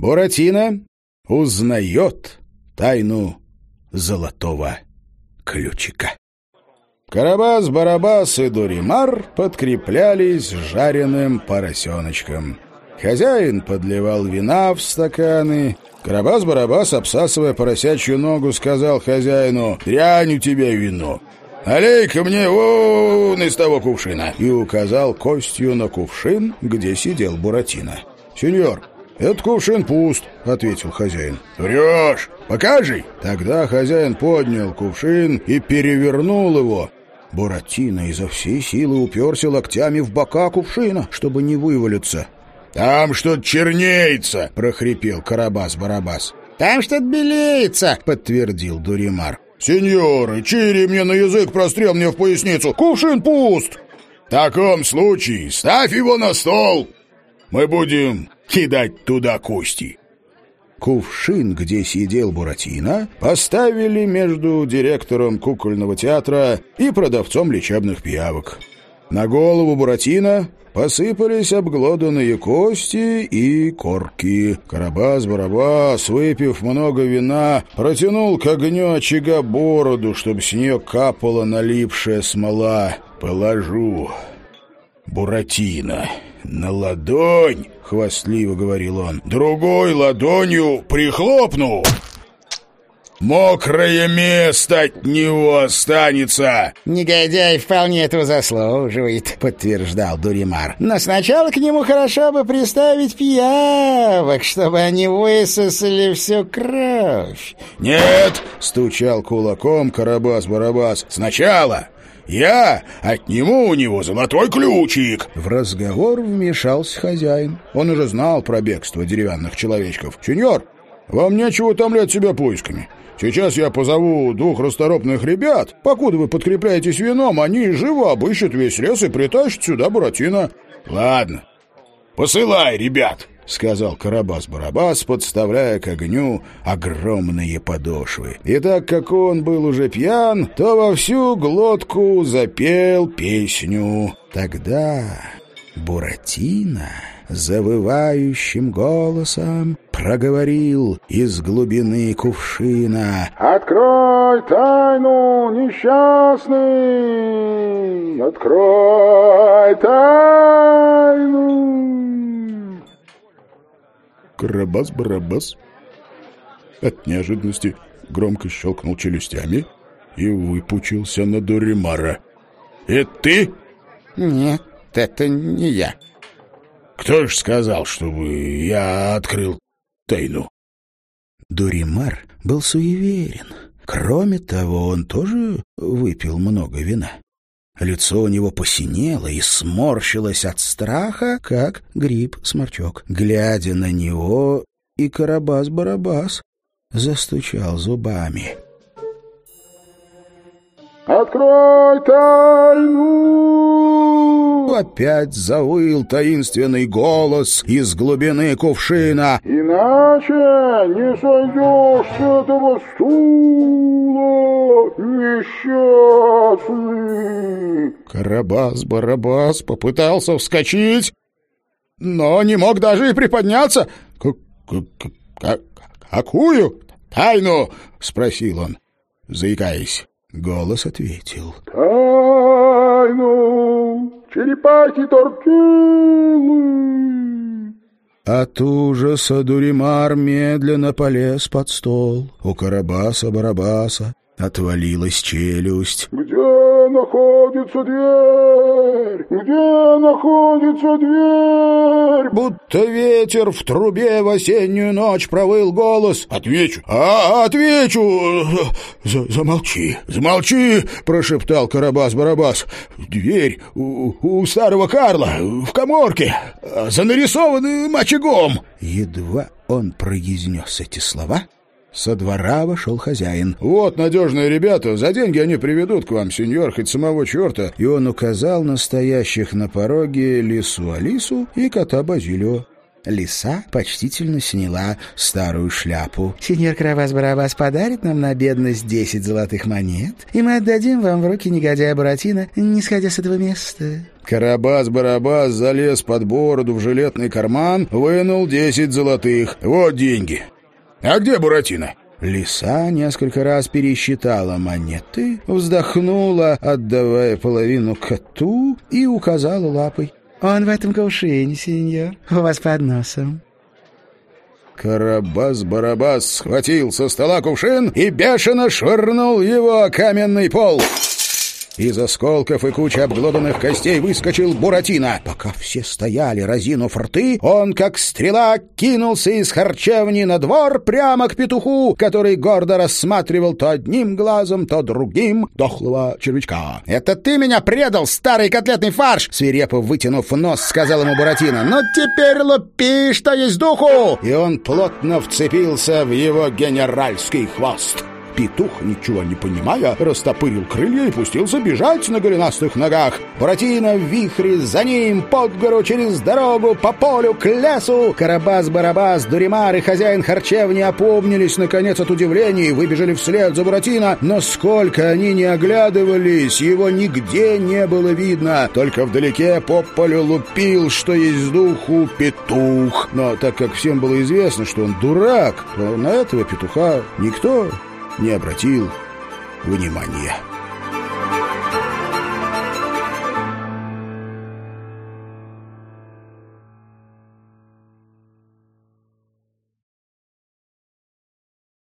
Буратино узнает тайну золотого ключика. Карабас-Барабас и Дуримар подкреплялись жареным поросеночком. Хозяин подливал вина в стаканы. Карабас-Барабас, обсасывая поросячью ногу, сказал хозяину «Дрянь у тебя вино». «Налей-ка мне вон из того кувшина!» и указал костью на кувшин, где сидел Буратино. «Сеньор, этот кувшин пуст», — ответил хозяин. «Врешь! Покажи!» Тогда хозяин поднял кувшин и перевернул его. Буратино изо всей силы уперся локтями в бока кувшина, чтобы не вывалиться. «Там что-то чернеется!» — прохрипел Карабас-Барабас. «Там что-то белеется!» — подтвердил Дуримар. «Сеньоры, чири мне на язык, прострел мне в поясницу! Кувшин пуст!» «В таком случае ставь его на стол! Мы будем кидать туда кости!» Кувшин, где сидел Буратино, поставили между директором кукольного театра и продавцом лечебных пиявок. На голову Буратино посыпались обглоданные кости и корки. Карабас-барабас, выпив много вина, протянул к огню очага бороду, чтобы с нее капала налипшая смола. «Положу, Буратино, на ладонь!» — хвастливо говорил он. «Другой ладонью прихлопну!» Мокрое место от него останется!» «Негодяй вполне этого заслуживает», — подтверждал Дуримар. «Но сначала к нему хорошо бы приставить пиявок, чтобы они высосали всю кровь». «Нет!» — стучал кулаком Карабас-Барабас. «Сначала я отниму у него золотой ключик!» В разговор вмешался хозяин. Он уже знал про бегство деревянных человечков. «Сеньор, вам нечего утомлять себя поисками. Сейчас я позову двух расторопных ребят. Покуда вы подкрепляетесь вином, они живо обыщут весь лес и притащат сюда Буратино. Ладно, посылай ребят, — сказал Карабас-Барабас, подставляя к огню огромные подошвы. И так как он был уже пьян, то во всю глотку запел песню. Тогда Буратино завывающим голосом проговорил из глубины кувшина. «Открой тайну, несчастный! Открой тайну!» Карабас-барабас от неожиданности громко щелкнул челюстями и выпучился на Дуримара. «Это ты?» «Нет, это не я». Кто ж сказал, чтобы я открыл тайну? Дуримар был суеверен. Кроме того, он тоже выпил много вина. Лицо у него посинело и сморщилось от страха, как гриб-сморчок. Глядя на него, и Карабас-Барабас застучал зубами. «Открой тайну!» Опять завыл таинственный голос из глубины кувшина. «Иначе не сойдешь с этого стула, несчастный!» Карабас-барабас попытался вскочить, но не мог даже и приподняться. К -к -к «Какую тайну?» — спросил он, заикаясь. Голос ответил. «Тайну черепахи-тортилы!» От ужаса Дуримар медленно полез под стол. У Карабаса-Барабаса отвалилась челюсть. «Где находится дверь? Где находится дверь?» Будто ветер в трубе в осеннюю ночь провыл голос. «Отвечу! А, отвечу! За, замолчи! Замолчи!» — прошептал Карабас-Барабас. «Дверь у, у старого Карла в коморке, за нарисованным очагом!» Едва он произнес эти слова — со двора вошел хозяин. «Вот надежные ребята, за деньги они приведут к вам, сеньор, хоть самого черта». И он указал настоящих на пороге лису Алису и кота Базилио. Лиса почтительно сняла старую шляпу. «Сеньор Карабас-Барабас подарит нам на бедность десять золотых монет, и мы отдадим вам в руки негодяя Буратино, не сходя с этого места. Карабас-барабас залез под бороду в жилетный карман, вынул десять золотых. Вот деньги. А где Буратино? Лиса несколько раз пересчитала монеты, вздохнула, отдавая половину коту, и указала лапой. «Он в этом кувшине, сеньор, у вас под носом». Карабас-барабас схватил со стола кувшин и бешено швырнул его о каменный пол. Из осколков и кучи обглоданных костей выскочил Буратино. Пока все стояли, разинув рты, он, как стрела, кинулся из харчевни на двор прямо к петуху, который гордо рассматривал то одним глазом, то другим дохлого червячка. «Это ты меня предал, старый котлетный фарш!» Свирепо вытянув нос, сказал ему Буратино. «Ну теперь лупи, что есть духу!» И он плотно вцепился в его генеральский хвост. Петух, ничего не понимая, растопырил крылья и пустился бежать на голенастых ногах. Буратино в вихре за ним, под гору, через дорогу, по полю, к лесу. Карабас-барабас, Дуримар и хозяин харчевни опомнились, наконец, от удивления и выбежали вслед за Буратино. Но сколько они не оглядывались, его нигде не было видно. Только вдалеке по полю лупил, что есть духу, петух. Но так как всем было известно, что он дурак, то на этого петуха никто не обратил внимания.